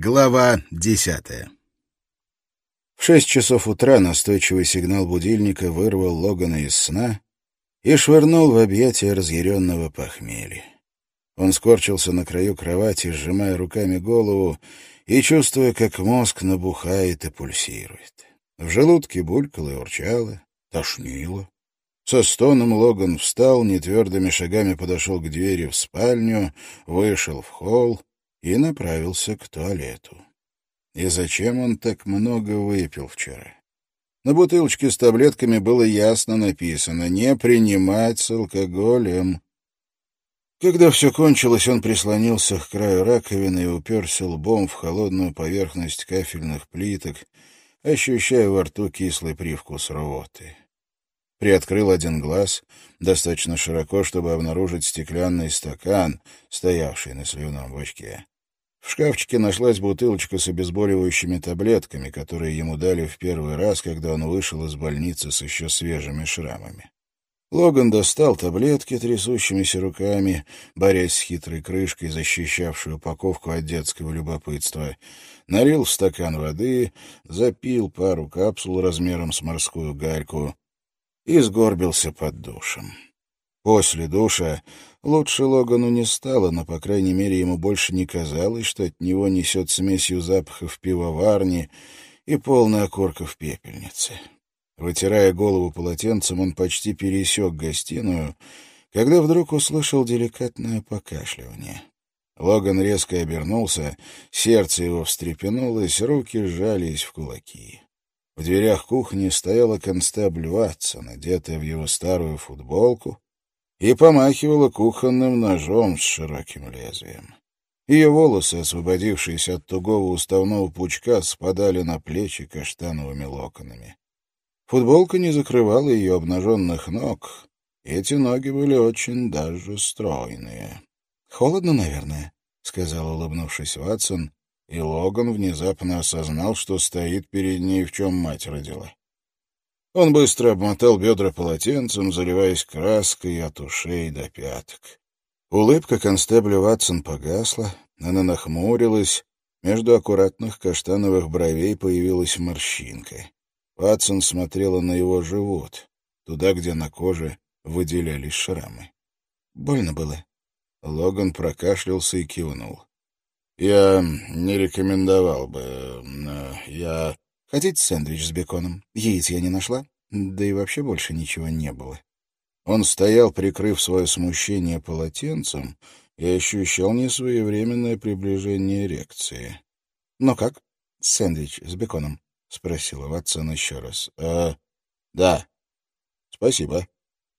Глава десятая В шесть часов утра настойчивый сигнал будильника вырвал Логана из сна и швырнул в объятия разъяренного похмелья. Он скорчился на краю кровати, сжимая руками голову и чувствуя, как мозг набухает и пульсирует. В желудке булькало и урчало, тошнило. Со стоном Логан встал, нетвердыми шагами подошел к двери в спальню, вышел в холл и направился к туалету. И зачем он так много выпил вчера? На бутылочке с таблетками было ясно написано «Не принимать с алкоголем». Когда все кончилось, он прислонился к краю раковины и уперся лбом в холодную поверхность кафельных плиток, ощущая во рту кислый привкус рвоты. Приоткрыл один глаз, достаточно широко, чтобы обнаружить стеклянный стакан, стоявший на сливном бачке. В шкафчике нашлась бутылочка с обезболивающими таблетками, которые ему дали в первый раз, когда он вышел из больницы с еще свежими шрамами. Логан достал таблетки трясущимися руками, борясь с хитрой крышкой, защищавшей упаковку от детского любопытства. Налил в стакан воды, запил пару капсул размером с морскую гальку и сгорбился под душем. После душа лучше Логану не стало, но, по крайней мере, ему больше не казалось, что от него несет смесью запахов пивоварни и полной окурков пепельницы. Вытирая голову полотенцем, он почти пересек гостиную, когда вдруг услышал деликатное покашливание. Логан резко обернулся, сердце его встрепенулось, руки сжались в кулаки. В дверях кухни стояла констебль Ватсон, одетая в его старую футболку, и помахивала кухонным ножом с широким лезвием. Ее волосы, освободившиеся от тугого уставного пучка, спадали на плечи каштановыми локонами. Футболка не закрывала ее обнаженных ног, эти ноги были очень даже стройные. — Холодно, наверное, — сказал, улыбнувшись Ватсон, и Логан внезапно осознал, что стоит перед ней, в чем мать родила. Он быстро обмотал бедра полотенцем, заливаясь краской от ушей до пяток. Улыбка констебля Ватсон погасла, она нахмурилась, между аккуратных каштановых бровей появилась морщинка. Ватсон смотрела на его живот, туда, где на коже выделялись шрамы. Больно было. Логан прокашлялся и кивнул. Я не рекомендовал бы. Э, я... Хотите сэндвич с беконом? Яиц я не нашла. Да и вообще больше ничего не было. Он стоял, прикрыв свое смущение полотенцем, и ощущал несвоевременное приближение эрекции. — Ну как? Сэндвич с беконом? — спросила Ватсон еще раз. — А, да. Спасибо.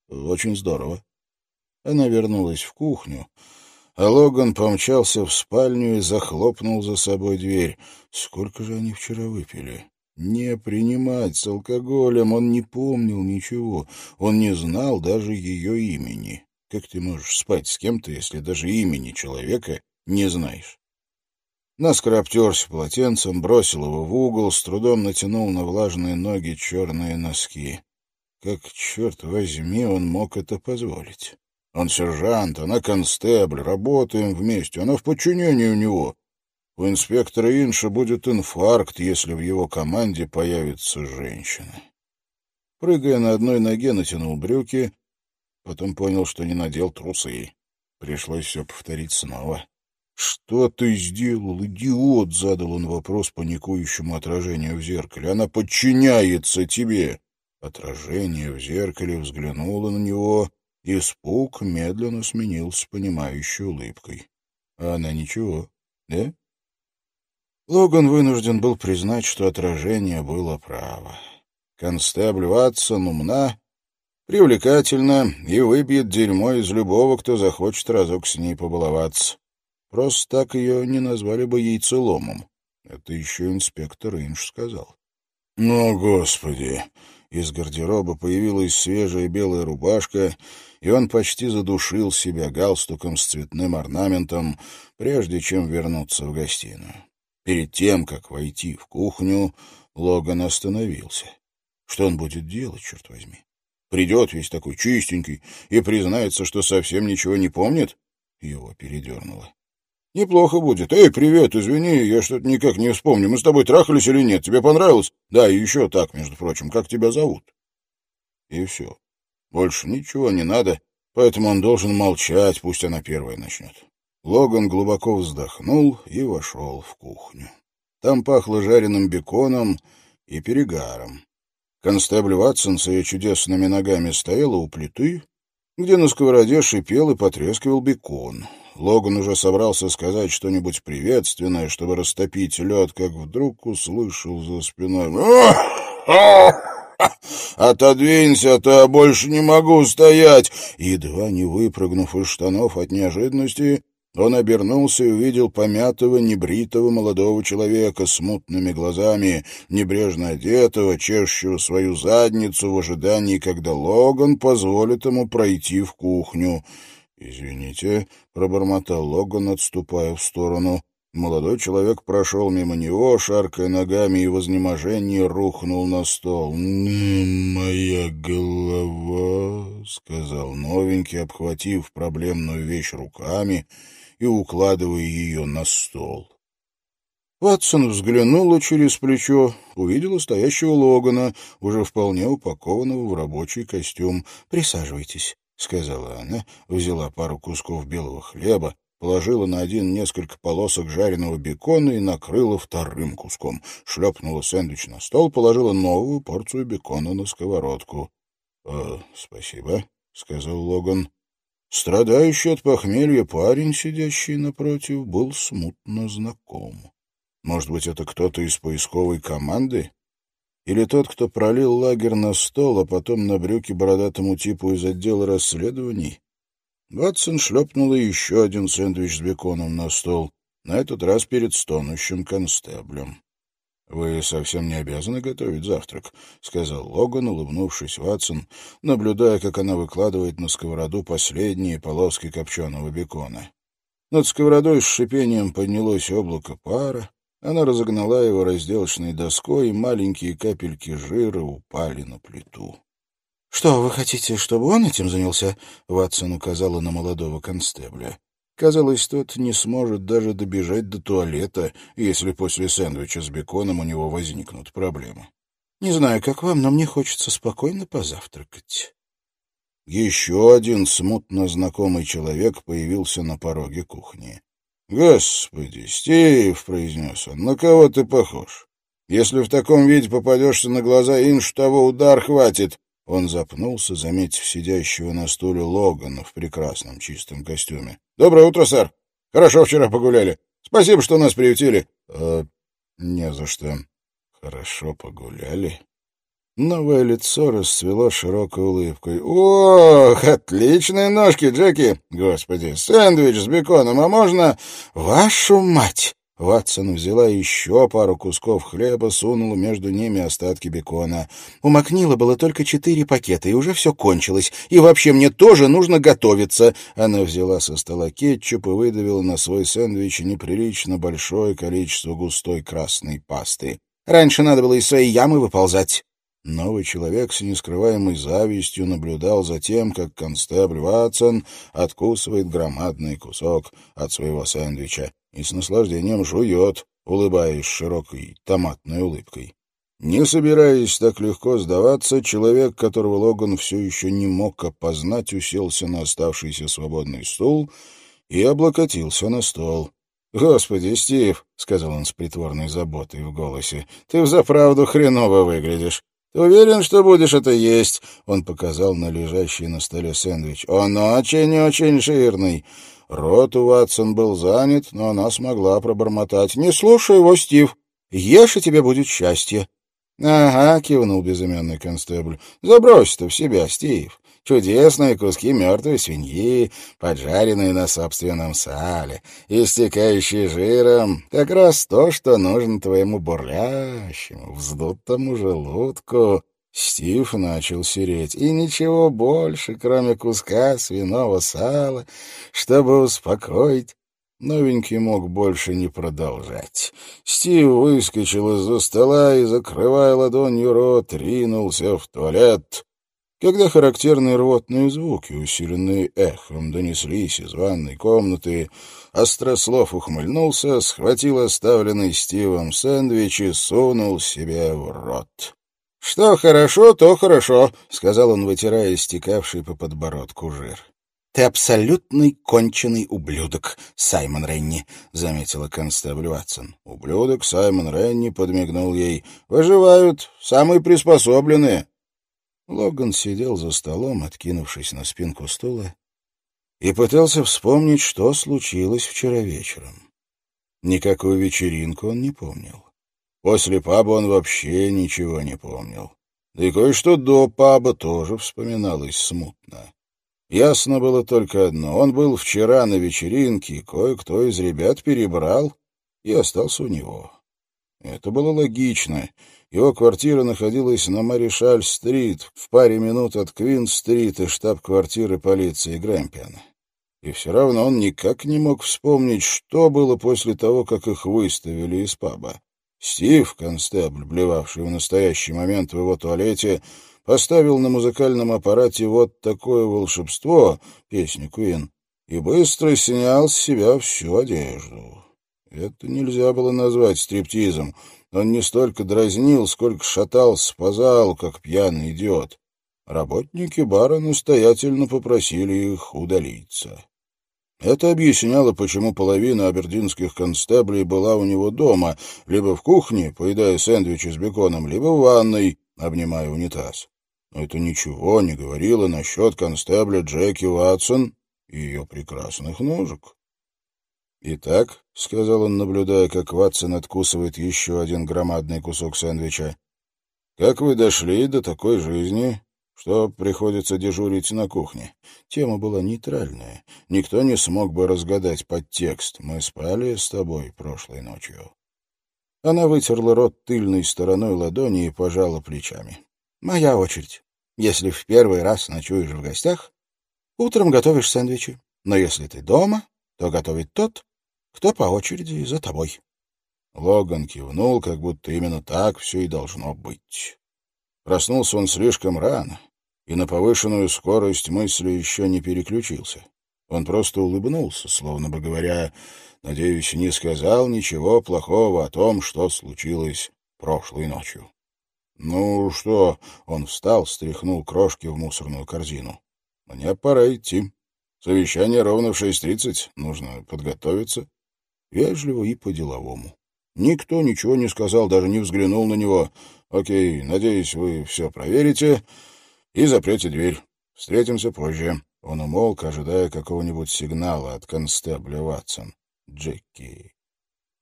Очень здорово. Она вернулась в кухню, а Логан помчался в спальню и захлопнул за собой дверь. Сколько же они вчера выпили? Не принимать с алкоголем, он не помнил ничего. Он не знал даже ее имени. Как ты можешь спать с кем-то, если даже имени человека не знаешь? Наскоро обтерся полотенцем, бросил его в угол, с трудом натянул на влажные ноги черные носки. Как, черт возьми, он мог это позволить? Он сержант, она констебль, работаем вместе, она в подчинении у него. У инспектора Инша будет инфаркт, если в его команде появится женщина. Прыгая на одной ноге, натянул брюки, потом понял, что не надел трусы. Пришлось все повторить снова. «Что ты сделал, идиот?» — задал он вопрос паникующему отражению в зеркале. «Она подчиняется тебе!» Отражение в зеркале взглянуло на него Испуг медленно сменился понимающей улыбкой. А она ничего, да? Логан вынужден был признать, что отражение было право. Констебль Ватсон умна, привлекательна и выбьет дерьмо из любого, кто захочет разок с ней побаловаться. Просто так ее не назвали бы яйцеломом. Это еще инспектор Инш сказал. — Ну, господи! Из гардероба появилась свежая белая рубашка, и он почти задушил себя галстуком с цветным орнаментом, прежде чем вернуться в гостиную. Перед тем, как войти в кухню, Логан остановился. Что он будет делать, черт возьми? Придет весь такой чистенький и признается, что совсем ничего не помнит? Его передернуло. Неплохо будет. Эй, привет, извини, я что-то никак не вспомню. Мы с тобой трахались или нет? Тебе понравилось? Да, и еще так, между прочим. Как тебя зовут? И все. Больше ничего не надо, поэтому он должен молчать, пусть она первая начнет. Логан глубоко вздохнул и вошел в кухню. Там пахло жареным беконом и перегаром. Констебль Ватсон с ее чудесными ногами стояла у плиты, где на сковороде шипел и потрескивал бекон. Логан уже собрался сказать что-нибудь приветственное, чтобы растопить лед, как вдруг услышал за спиной. «Отодвинься, а то я больше не могу стоять!» Едва не выпрыгнув из штанов от неожиданности, он обернулся и увидел помятого, небритого молодого человека с мутными глазами, небрежно одетого, чешущего свою задницу в ожидании, когда Логан позволит ему пройти в кухню. «Извините», — пробормотал Логан, отступая в сторону. Молодой человек прошел мимо него, шаркая ногами, и в изнеможении рухнул на стол. «Моя голова», — сказал новенький, обхватив проблемную вещь руками и укладывая ее на стол. Ватсон взглянула через плечо, увидела стоящего Логана, уже вполне упакованного в рабочий костюм. «Присаживайтесь», — сказала она, взяла пару кусков белого хлеба, положила на один несколько полосок жареного бекона и накрыла вторым куском. Шлепнула сэндвич на стол, положила новую порцию бекона на сковородку. «Э, — Спасибо, — сказал Логан. Страдающий от похмелья парень, сидящий напротив, был смутно знаком. Может быть, это кто-то из поисковой команды? Или тот, кто пролил лагерь на стол, а потом на брюки бородатому типу из отдела расследований? Ватсон шлепнула еще один сэндвич с беконом на стол, на этот раз перед стонущим констеблем. «Вы совсем не обязаны готовить завтрак», — сказал Логан, улыбнувшись Ватсон, наблюдая, как она выкладывает на сковороду последние полоски копченого бекона. Над сковородой с шипением поднялось облако пара, она разогнала его разделочной доской, и маленькие капельки жира упали на плиту. — Что, вы хотите, чтобы он этим занялся? — Ватсон указала на молодого констебля. Казалось, тот не сможет даже добежать до туалета, если после сэндвича с беконом у него возникнут проблемы. Не знаю, как вам, но мне хочется спокойно позавтракать. Еще один смутно знакомый человек появился на пороге кухни. «Господи, Стив!» — произнес он. «На кого ты похож? Если в таком виде попадешься на глаза Инш, того удар хватит!» Он запнулся, заметив сидящего на стуле Логана в прекрасном чистом костюме. «Доброе утро, сэр! Хорошо вчера погуляли. Спасибо, что нас приютили». «Э, «Не за что. Хорошо погуляли». Новое лицо расцвело широкой улыбкой. «Ох, отличные ножки, Джеки! Господи, сэндвич с беконом, а можно...» «Вашу мать!» Ватсон взяла еще пару кусков хлеба, сунула между ними остатки бекона. «У Макнила было только четыре пакета, и уже все кончилось. И вообще мне тоже нужно готовиться!» Она взяла со стола кетчуп и выдавила на свой сэндвич неприлично большое количество густой красной пасты. «Раньше надо было из своей ямы выползать». Новый человек с нескрываемой завистью наблюдал за тем, как констебль Ватсон откусывает громадный кусок от своего сэндвича и с наслаждением жует, улыбаясь широкой томатной улыбкой. Не собираясь так легко сдаваться, человек, которого Логан все еще не мог опознать, уселся на оставшийся свободный стул и облокотился на стол. «Господи, Стив», — сказал он с притворной заботой в голосе, — «ты взаправду хреново выглядишь. Ты уверен, что будешь это есть?» Он показал на лежащий на столе сэндвич. «Он очень-очень жирный». Рот у Ватсон был занят, но она смогла пробормотать. «Не слушай его, Стив. Ешь, и тебе будет счастье». «Ага», — кивнул безымянный констебль. «Забрось-то в себя, Стив. Чудесные куски мертвой свиньи, поджаренные на собственном сале, истекающие жиром. Как раз то, что нужно твоему бурлящему, вздутому желудку. Стив начал сереть, и ничего больше, кроме куска свиного сала, чтобы успокоить Новенький мог больше не продолжать. Стив выскочил из-за стола и, закрывая ладонью рот, ринулся в туалет. Когда характерные рвотные звуки, усиленные эхом, донеслись из ванной комнаты, Острослов ухмыльнулся, схватил оставленный Стивом сэндвич и сунул себе в рот. — Что хорошо, то хорошо, — сказал он, вытирая стекавший по подбородку жир. — Ты абсолютный конченый ублюдок, Саймон Ренни, — заметила констебль Ватсон. Ублюдок Саймон Ренни подмигнул ей. — Выживают, самые приспособленные. Логан сидел за столом, откинувшись на спинку стула, и пытался вспомнить, что случилось вчера вечером. Никакую вечеринку он не помнил. После паба он вообще ничего не помнил. Да и кое-что до паба тоже вспоминалось смутно. Ясно было только одно. Он был вчера на вечеринке, кое-кто из ребят перебрал и остался у него. Это было логично, его квартира находилась на Маришаль-стрит, в паре минут от Квин-стрит и штаб-квартиры полиции Грэмпиана. И все равно он никак не мог вспомнить, что было после того, как их выставили из паба. Стив, констебль, блевавший в настоящий момент в его туалете, поставил на музыкальном аппарате вот такое волшебство, песню Куин, и быстро снял с себя всю одежду. Это нельзя было назвать стриптизом. Он не столько дразнил, сколько шатался по залу, как пьяный идиот. Работники бара настоятельно попросили их удалиться. Это объясняло, почему половина абердинских констеблей была у него дома, либо в кухне, поедая сэндвичи с беконом, либо в ванной, обнимая унитаз. Но это ничего не говорило насчет констебля Джеки Ватсон и ее прекрасных ножек. «Итак», — сказал он, наблюдая, как Ватсон откусывает еще один громадный кусок сэндвича, «как вы дошли до такой жизни, что приходится дежурить на кухне?» Тема была нейтральная. Никто не смог бы разгадать подтекст. «Мы спали с тобой прошлой ночью». Она вытерла рот тыльной стороной ладони и пожала плечами. «Моя очередь. Если в первый раз ночуешь в гостях, утром готовишь сэндвичи. Но если ты дома, то готовит тот, кто по очереди за тобой. Логан кивнул, как будто именно так все и должно быть. Проснулся он слишком рано, и на повышенную скорость мысли еще не переключился. Он просто улыбнулся, словно бы говоря, «Надеюсь, не сказал ничего плохого о том, что случилось прошлой ночью». «Ну что?» — он встал, стряхнул крошки в мусорную корзину. «Мне пора идти. Совещание ровно в шесть тридцать. Нужно подготовиться» вежливо и по-деловому. Никто ничего не сказал, даже не взглянул на него. «Окей, надеюсь, вы все проверите и запрете дверь. Встретимся позже». Он умолк, ожидая какого-нибудь сигнала от констебля Ватсон. «Джеки».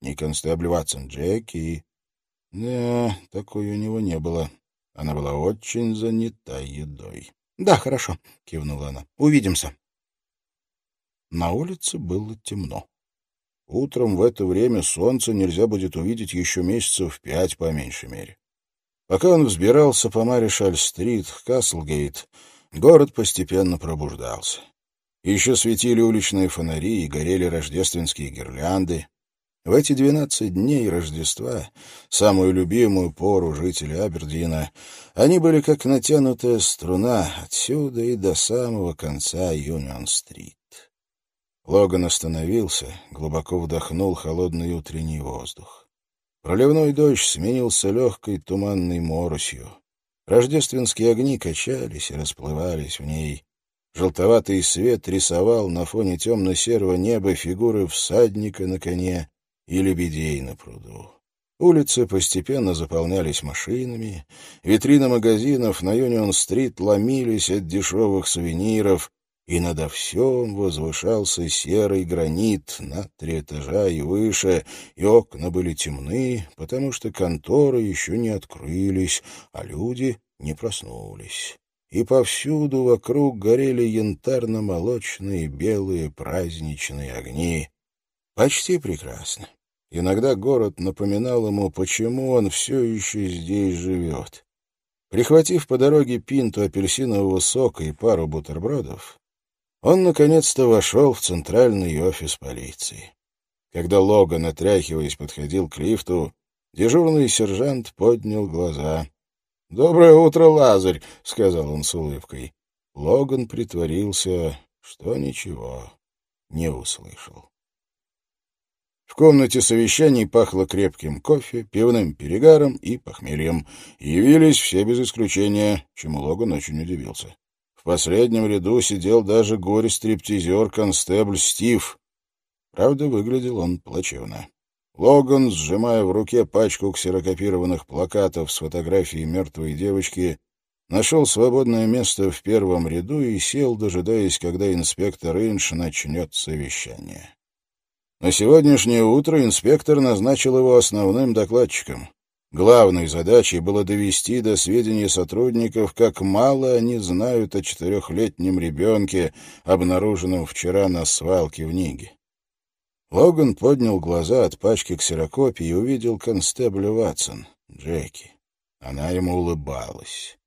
Не констебль Ватсон, Джеки. Да, такой у него не было. Она была очень занята едой. «Да, хорошо», — кивнула она. «Увидимся». На улице было темно. Утром в это время солнце нельзя будет увидеть еще месяцев пять по меньшей мере. Пока он взбирался по Маришаль-стрит, Каслгейт, город постепенно пробуждался. Еще светили уличные фонари и горели рождественские гирлянды. В эти двенадцать дней Рождества, самую любимую пору жителей Абердина, они были как натянутая струна отсюда и до самого конца Юнион-стрит. Логан остановился, глубоко вдохнул холодный утренний воздух. Проливной дождь сменился легкой туманной моросью. Рождественские огни качались и расплывались в ней. Желтоватый свет рисовал на фоне темно-серого неба фигуры всадника на коне и лебедей на пруду. Улицы постепенно заполнялись машинами, витрины магазинов на Юнион-стрит ломились от дешевых сувениров, и надо всем возвышался серый гранит на три этажа и выше, и окна были темны, потому что конторы еще не открылись, а люди не проснулись. И повсюду вокруг горели янтарно-молочные белые праздничные огни. Почти прекрасно. Иногда город напоминал ему, почему он все еще здесь живет. Прихватив по дороге пинту апельсинового сока и пару бутербродов, он наконец-то вошел в центральный офис полиции. Когда Логан, отряхиваясь, подходил к лифту, дежурный сержант поднял глаза. «Доброе утро, Лазарь», — сказал он с улыбкой. Логан притворился, что ничего не услышал. В комнате совещаний пахло крепким кофе, пивным перегаром и похмельем. Явились все без исключения, чему Логан очень удивился. Последнем ряду сидел даже горе-стриптизер констебль Стив. Правда, выглядел он плачевно. Логан, сжимая в руке пачку ксерокопированных плакатов с фотографией мертвой девочки, нашел свободное место в первом ряду и сел, дожидаясь, когда инспектор Инш начнет совещание. На сегодняшнее утро инспектор назначил его основным докладчиком. Главной задачей было довести до сведения сотрудников, как мало они знают о четырехлетнем ребенке, обнаруженном вчера на свалке в Ниге. Логан поднял глаза от пачки ксерокопий и увидел констебля Ватсон, Джеки. Она ему улыбалась.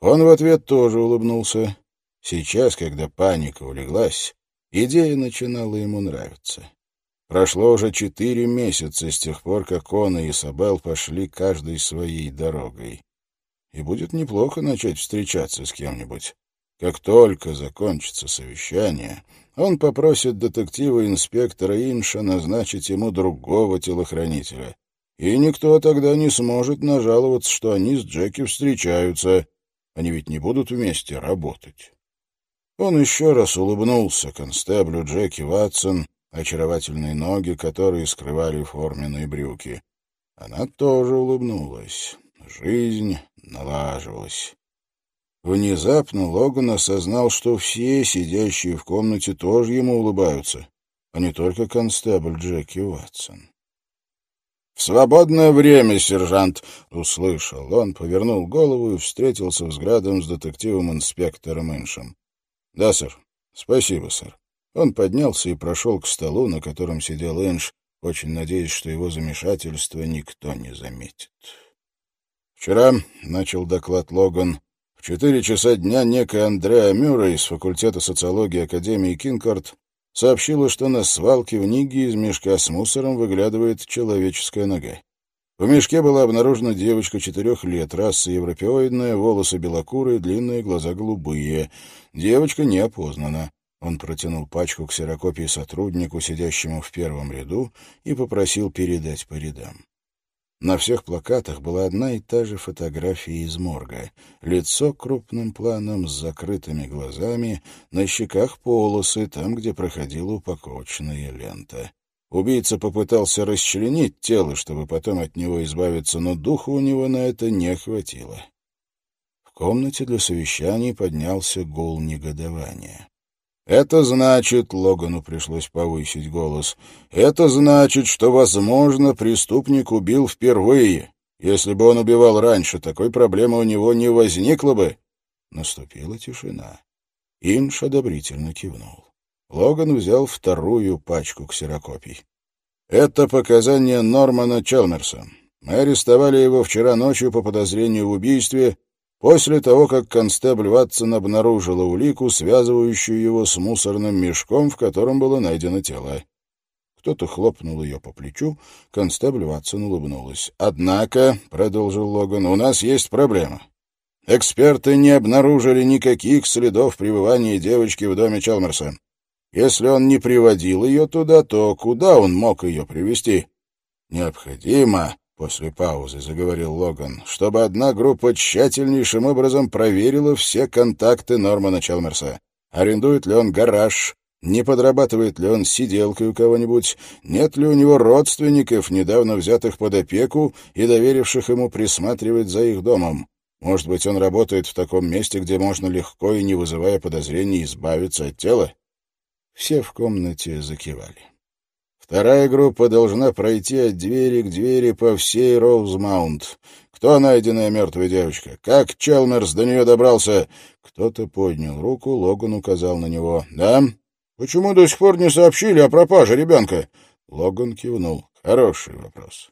Он в ответ тоже улыбнулся. Сейчас, когда паника улеглась, идея начинала ему нравиться. Прошло уже четыре месяца с тех пор, как он и Исабел пошли каждой своей дорогой. И будет неплохо начать встречаться с кем-нибудь. Как только закончится совещание, он попросит детектива-инспектора Инша назначить ему другого телохранителя. И никто тогда не сможет нажаловаться, что они с Джеки встречаются. Они ведь не будут вместе работать. Он еще раз улыбнулся констеблю Джеки Ватсон, очаровательные ноги, которые скрывали форменные брюки. Она тоже улыбнулась. Жизнь налаживалась. Внезапно Логан осознал, что все, сидящие в комнате, тоже ему улыбаются, а не только констебль Джеки Уатсон. «В свободное время, сержант!» — услышал он, повернул голову и встретился взглядом с детективом-инспектором Иншем. «Да, сэр. Спасибо, сэр». Он поднялся и прошел к столу, на котором сидел Эндж, очень надеясь, что его замешательство никто не заметит. «Вчера», — начал доклад Логан, — «в четыре часа дня некая Андреа Мюррей из факультета социологии Академии Кинкард сообщила, что на свалке в Ниге из мешка с мусором выглядывает человеческая нога. В мешке была обнаружена девочка четырех лет, раса европеоидная, волосы белокурые, длинные, глаза голубые. Девочка не опознана. Он протянул пачку ксерокопий сотруднику, сидящему в первом ряду, и попросил передать по рядам. На всех плакатах была одна и та же фотография из морга. Лицо крупным планом с закрытыми глазами, на щеках полосы, там, где проходила упаковочная лента. Убийца попытался расчленить тело, чтобы потом от него избавиться, но духу у него на это не хватило. В комнате для совещаний поднялся гул негодования. Это значит, Логану пришлось повысить голос, это значит, что, возможно, преступник убил впервые. Если бы он убивал раньше, такой проблемы у него не возникло бы. Наступила тишина. Инш одобрительно кивнул. Логан взял вторую пачку ксерокопий. Это показания Нормана Челмерса. Мы арестовали его вчера ночью по подозрению в убийстве после того, как констебль Ватсон обнаружила улику, связывающую его с мусорным мешком, в котором было найдено тело. Кто-то хлопнул ее по плечу, констебль Ватсон улыбнулась. «Однако», — продолжил Логан, — «у нас есть проблема. Эксперты не обнаружили никаких следов пребывания девочки в доме Чалмерса. Если он не приводил ее туда, то куда он мог ее привести? Необходимо, После паузы заговорил Логан, чтобы одна группа тщательнейшим образом проверила все контакты Нормана Челмерса. Арендует ли он гараж, не подрабатывает ли он сиделкой у кого-нибудь, нет ли у него родственников, недавно взятых под опеку и доверивших ему присматривать за их домом. Может быть, он работает в таком месте, где можно легко и не вызывая подозрений избавиться от тела? Все в комнате закивали. Вторая группа должна пройти от двери к двери по всей Роузмаунт. Кто найденная мертвая девочка? Как Челмерс до нее добрался? Кто-то поднял руку, Логан указал на него. «Да? Почему до сих пор не сообщили о пропаже ребенка?» Логан кивнул. «Хороший вопрос.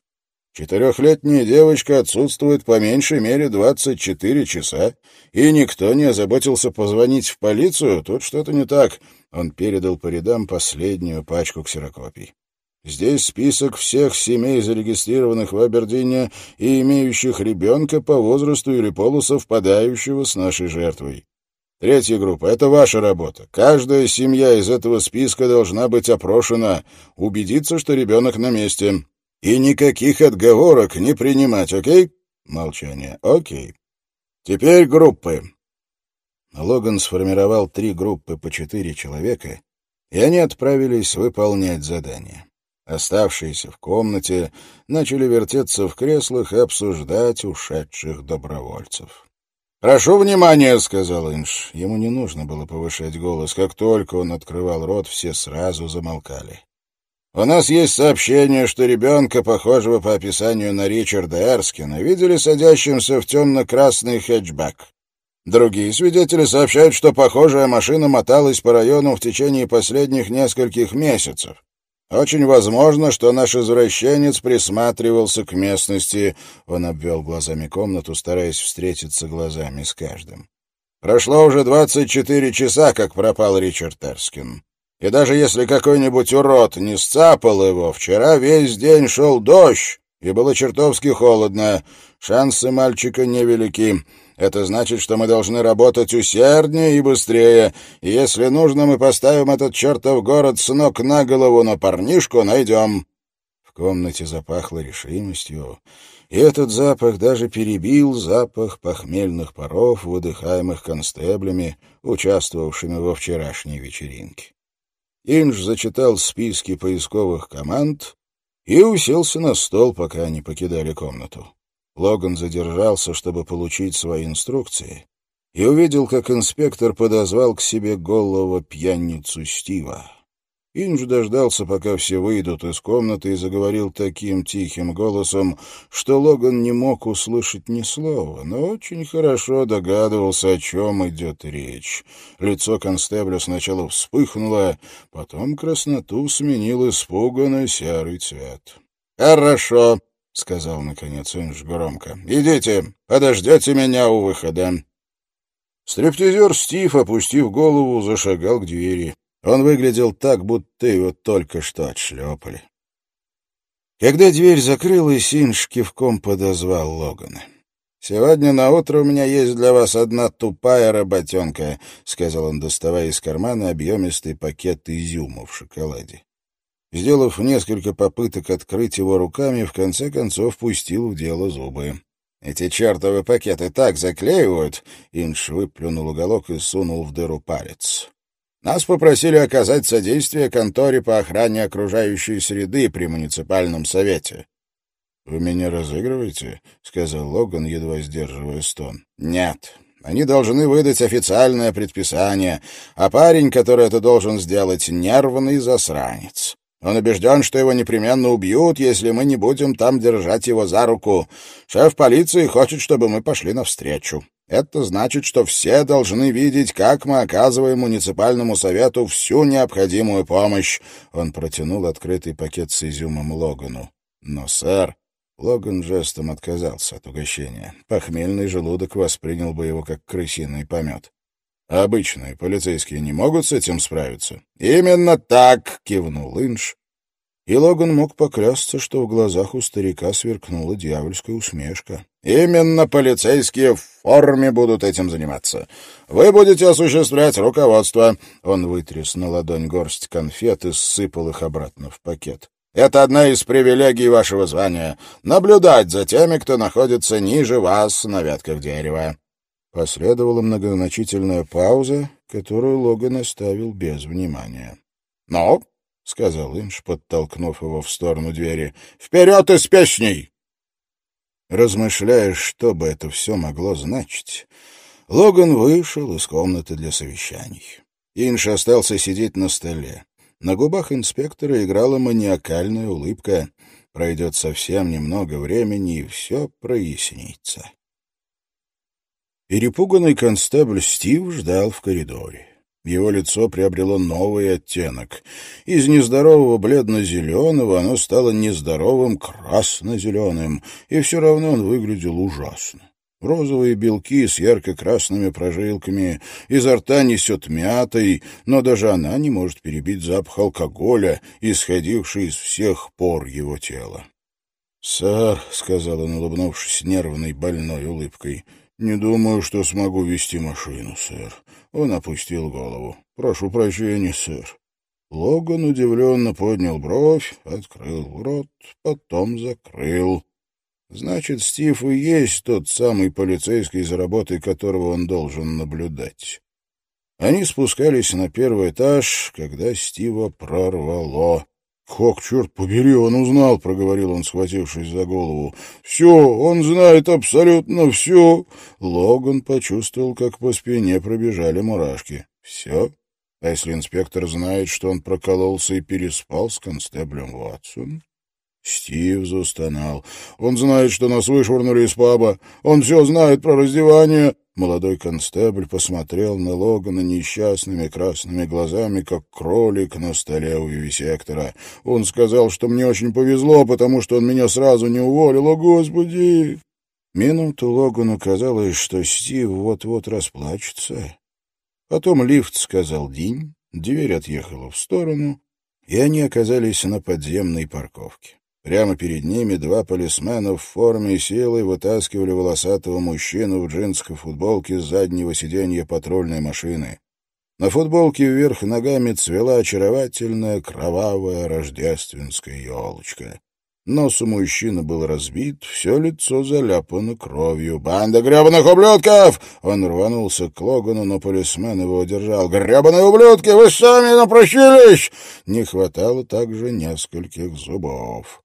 Четырехлетняя девочка отсутствует по меньшей мере двадцать четыре часа, и никто не озаботился позвонить в полицию. Тут что-то не так». Он передал по рядам последнюю пачку ксерокопий. Здесь список всех семей, зарегистрированных в Абердине и имеющих ребенка по возрасту или полу совпадающего с нашей жертвой. Третья группа — это ваша работа. Каждая семья из этого списка должна быть опрошена, убедиться, что ребенок на месте. И никаких отговорок не принимать, окей? Молчание. Окей. Теперь группы. Логан сформировал три группы по четыре человека, и они отправились выполнять задание. Оставшиеся в комнате начали вертеться в креслах и обсуждать ушедших добровольцев. «Прошу внимания», — сказал Инш. Ему не нужно было повышать голос. Как только он открывал рот, все сразу замолкали. «У нас есть сообщение, что ребенка, похожего по описанию на Ричарда Эрскина, видели садящимся в темно-красный хэтчбэк. Другие свидетели сообщают, что похожая машина моталась по району в течение последних нескольких месяцев. Очень возможно, что наш извращенец присматривался к местности. Он обвел глазами комнату, стараясь встретиться глазами с каждым. Прошло уже двадцать четыре часа, как пропал Ричард Эрскин. И даже если какой-нибудь урод не сцапал его, вчера весь день шел дождь, и было чертовски холодно. Шансы мальчика невелики. Это значит, что мы должны работать усерднее и быстрее. И если нужно, мы поставим этот чертов город с ног на голову, но парнишку найдем». В комнате запахло решимостью, и этот запах даже перебил запах похмельных паров, выдыхаемых констеблями, участвовавшими во вчерашней вечеринке. Инж зачитал списки поисковых команд и уселся на стол, пока они покидали комнату. Логан задержался, чтобы получить свои инструкции, и увидел, как инспектор подозвал к себе голого пьяницу Стива. Инж дождался, пока все выйдут из комнаты, и заговорил таким тихим голосом, что Логан не мог услышать ни слова, но очень хорошо догадывался, о чем идет речь. Лицо констебля сначала вспыхнуло, потом красноту сменил испуганный серый цвет. «Хорошо», — сказал, наконец, Инж громко. — Идите, подождете меня у выхода. Стриптизер Стив, опустив голову, зашагал к двери. Он выглядел так, будто его только что отшлепали. Когда дверь закрылась, Инж кивком подозвал Логана. «Сегодня на утро у меня есть для вас одна тупая работенка», — сказал он, доставая из кармана объемистый пакет изюма в шоколаде. Сделав несколько попыток открыть его руками, в конце концов пустил в дело зубы. «Эти чертовы пакеты так заклеивают!» Инш выплюнул уголок и сунул в дыру палец. «Нас попросили оказать содействие конторе по охране окружающей среды при муниципальном совете». «Вы меня разыгрываете?» — сказал Логан, едва сдерживая стон. «Нет. Они должны выдать официальное предписание, а парень, который это должен сделать, нервный засранец. Он убежден, что его непременно убьют, если мы не будем там держать его за руку. Шеф полиции хочет, чтобы мы пошли навстречу. Это значит, что все должны видеть, как мы оказываем муниципальному совету всю необходимую помощь. Он протянул открытый пакет с изюмом Логану. Но, сэр, Логан жестом отказался от угощения. Похмельный желудок воспринял бы его как крысиный помет. Обычные полицейские не могут с этим справиться. Именно так, кивнул Инш. И Логан мог поклясться, что в глазах у старика сверкнула дьявольская усмешка. «Именно полицейские в форме будут этим заниматься. Вы будете осуществлять руководство». Он вытряс на ладонь горсть конфет и сыпал их обратно в пакет. «Это одна из привилегий вашего звания — наблюдать за теми, кто находится ниже вас на ветках дерева». Последовала многозначительная пауза, которую Логан оставил без внимания. «Ну?» — сказал Инш, подтолкнув его в сторону двери. «Вперед из песней!» Размышляя, что бы это все могло значить, Логан вышел из комнаты для совещаний. Инш остался сидеть на столе. На губах инспектора играла маниакальная улыбка. Пройдет совсем немного времени, и все прояснится. Перепуганный констебль Стив ждал в коридоре. Его лицо приобрело новый оттенок. Из нездорового бледно-зеленого оно стало нездоровым красно-зеленым, и все равно он выглядел ужасно. Розовые белки с ярко-красными прожилками, изо рта несет мятой, но даже она не может перебить запах алкоголя, исходивший из всех пор его тела. «Сэр», — сказал он, улыбнувшись нервной, больной улыбкой, — «не думаю, что смогу вести машину, сэр». Он опустил голову. «Прошу прощения, сэр». Логан удивленно поднял бровь, открыл рот, потом закрыл. Значит, Стив и есть тот самый полицейский, за работой которого он должен наблюдать. Они спускались на первый этаж, когда Стива прорвало. «Хок, черт побери, он узнал», — проговорил он, схватившись за голову. «Все, он знает абсолютно все». Логан почувствовал, как по спине пробежали мурашки. «Все? А если инспектор знает, что он прокололся и переспал с констеблем Ватсон?» Стив застонал. «Он знает, что нас вышвырнули из паба. Он все знает про раздевание». Молодой констебль посмотрел на Логана несчастными красными глазами, как кролик на столе у вивисектора. «Он сказал, что мне очень повезло, потому что он меня сразу не уволил. О, Господи!» Минуту Логану казалось, что Стив вот-вот расплачется. Потом лифт сказал «динь», дверь отъехала в сторону, и они оказались на подземной парковке. Прямо перед ними два полисмена в форме и силой вытаскивали волосатого мужчину в джинской футболке с заднего сиденья патрульной машины. На футболке вверх ногами цвела очаровательная кровавая рождественская елочка. Нос у мужчины был разбит, все лицо заляпано кровью. «Банда гребаных ублюдков!» Он рванулся к Логану, но полисмен его удержал. «Гребаные ублюдки! Вы сами напросились!» Не хватало также нескольких зубов.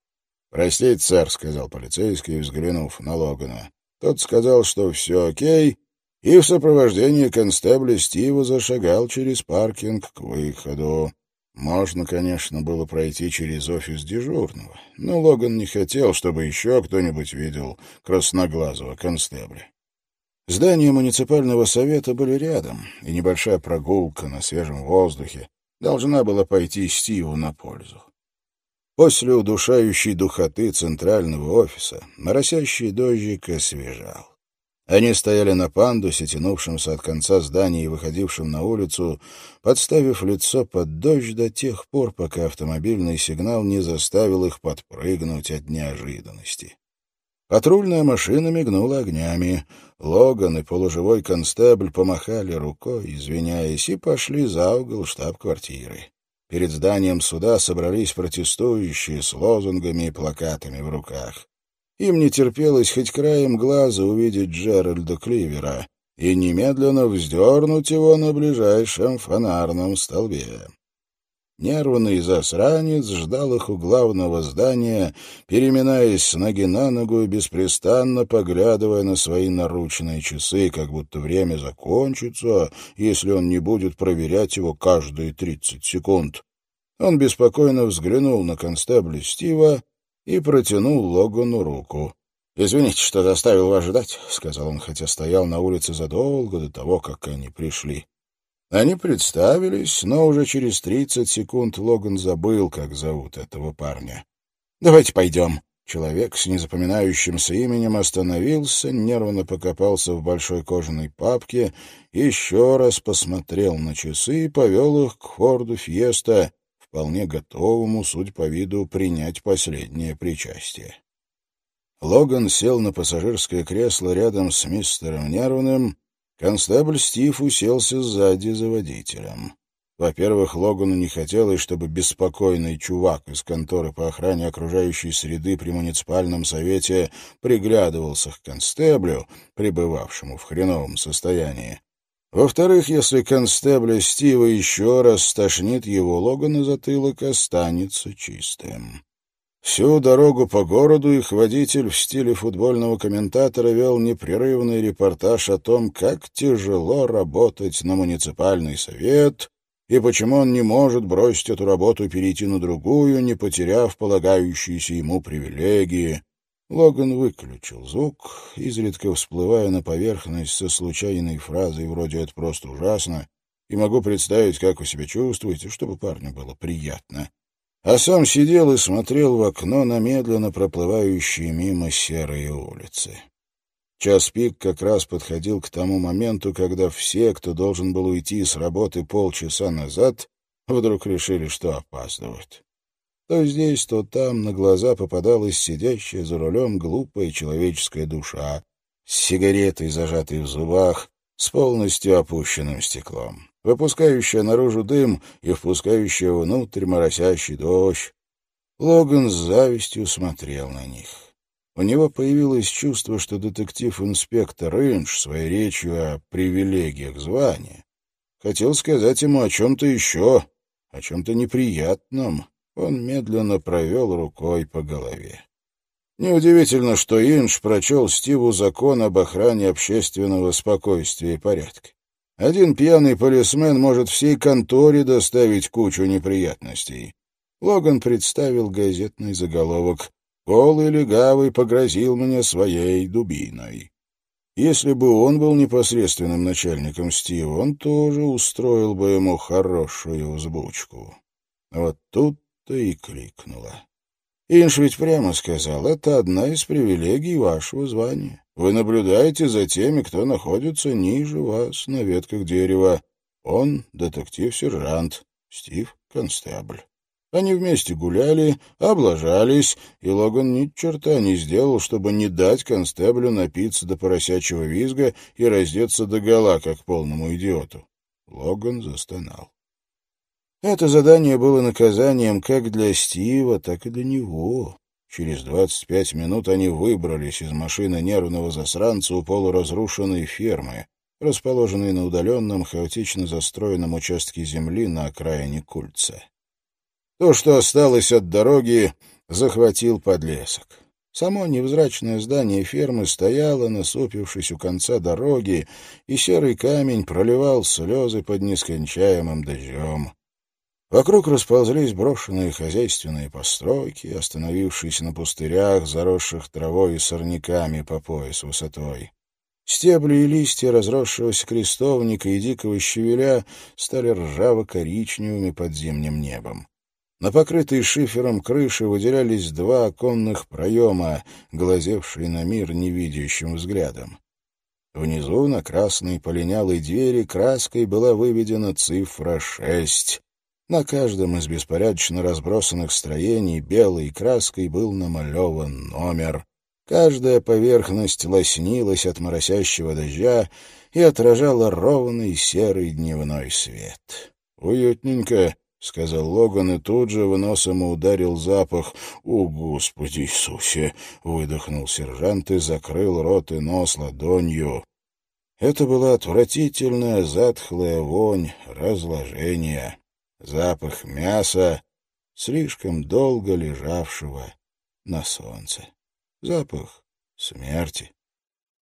«Простите, сэр», — сказал полицейский, взглянув на Логана. Тот сказал, что все окей, и в сопровождении констебля Стива зашагал через паркинг к выходу. Можно, конечно, было пройти через офис дежурного, но Логан не хотел, чтобы еще кто-нибудь видел красноглазого констебля. Здания муниципального совета были рядом, и небольшая прогулка на свежем воздухе должна была пойти Стиву на пользу. После удушающей духоты центрального офиса моросящий дождик освежал. Они стояли на пандусе, тянувшемся от конца здания и выходившем на улицу, подставив лицо под дождь до тех пор, пока автомобильный сигнал не заставил их подпрыгнуть от неожиданности. Патрульная машина мигнула огнями. Логан и полуживой констебль помахали рукой, извиняясь, и пошли за угол штаб-квартиры. Перед зданием суда собрались протестующие с лозунгами и плакатами в руках. Им не терпелось хоть краем глаза увидеть Джеральда Кливера и немедленно вздернуть его на ближайшем фонарном столбе. Нервный засранец ждал их у главного здания, переминаясь с ноги на ногу и беспрестанно поглядывая на свои наручные часы, как будто время закончится, если он не будет проверять его каждые тридцать секунд. Он беспокойно взглянул на констебля Стива и протянул Логану руку. «Извините, что заставил вас ждать», — сказал он, хотя стоял на улице задолго до того, как они пришли. Они представились, но уже через тридцать секунд Логан забыл, как зовут этого парня. «Давайте пойдем». Человек с незапоминающимся именем остановился, нервно покопался в большой кожаной папке, еще раз посмотрел на часы и повел их к Форду Фьеста, вполне готовому, судя по виду, принять последнее причастие. Логан сел на пассажирское кресло рядом с мистером Нервным Констебль Стив уселся сзади за водителем. Во-первых, Логану не хотелось, чтобы беспокойный чувак из конторы по охране окружающей среды при муниципальном совете приглядывался к констеблю, пребывавшему в хреновом состоянии. Во-вторых, если констебля Стива еще раз стошнит его, Логан затылок останется чистым. Всю дорогу по городу их водитель в стиле футбольного комментатора вел непрерывный репортаж о том, как тяжело работать на муниципальный совет и почему он не может бросить эту работу и перейти на другую, не потеряв полагающиеся ему привилегии. Логан выключил звук, изредка всплывая на поверхность со случайной фразой вроде «это просто ужасно», и могу представить, как вы себя чувствуете, чтобы парню было приятно а сам сидел и смотрел в окно на медленно проплывающие мимо серые улицы. Час пик как раз подходил к тому моменту, когда все, кто должен был уйти с работы полчаса назад, вдруг решили, что опаздывают. То здесь, то там на глаза попадалась сидящая за рулем глупая человеческая душа с сигаретой, зажатой в зубах, с полностью опущенным стеклом, выпускающая наружу дым и впускающая внутрь моросящий дождь. Логан с завистью смотрел на них. У него появилось чувство, что детектив-инспектор Инж своей речью о привилегиях звания хотел сказать ему о чем-то еще, о чем-то неприятном. Он медленно провел рукой по голове. Неудивительно, что Инж прочел Стиву закон об охране общественного спокойствия и порядка. Один пьяный полисмен может всей конторе доставить кучу неприятностей. Логан представил газетный заголовок «Голый легавый погрозил мне своей дубиной». Если бы он был непосредственным начальником Стива, он тоже устроил бы ему хорошую взбучку. Вот тут-то и кликнуло. Инш ведь прямо сказал, это одна из привилегий вашего звания. Вы наблюдаете за теми, кто находится ниже вас на ветках дерева. Он — детектив-сержант, Стив — констебль. Они вместе гуляли, облажались, и Логан ни черта не сделал, чтобы не дать констеблю напиться до поросячьего визга и раздеться догола, как полному идиоту. Логан застонал. Это задание было наказанием как для Стива, так и для него. Через двадцать пять минут они выбрались из машины нервного засранца у полуразрушенной фермы, расположенной на удаленном, хаотично застроенном участке земли на окраине Кульца. То, что осталось от дороги, захватил подлесок. Само невзрачное здание фермы стояло, насупившись у конца дороги, и серый камень проливал слезы под нескончаемым дождем. Вокруг расползлись брошенные хозяйственные постройки, остановившись на пустырях, заросших травой и сорняками по пояс высотой. Стебли и листья разросшегося крестовника и дикого щавеля стали ржаво-коричневыми под зимним небом. На покрытой шифером крыши выделялись два оконных проема, глазевшие на мир невидящим взглядом. Внизу на красной полинялой двери краской была выведена цифра шесть. На каждом из беспорядочно разбросанных строений белой краской был намалеван номер. Каждая поверхность лоснилась от моросящего дождя и отражала ровный серый дневной свет. «Уютненько», — сказал Логан, и тут же в нос ему ударил запах. «О, Господи Иисусе!» — выдохнул сержант и закрыл рот и нос ладонью. Это была отвратительная затхлая вонь разложения запах мяса, слишком долго лежавшего на солнце, запах смерти.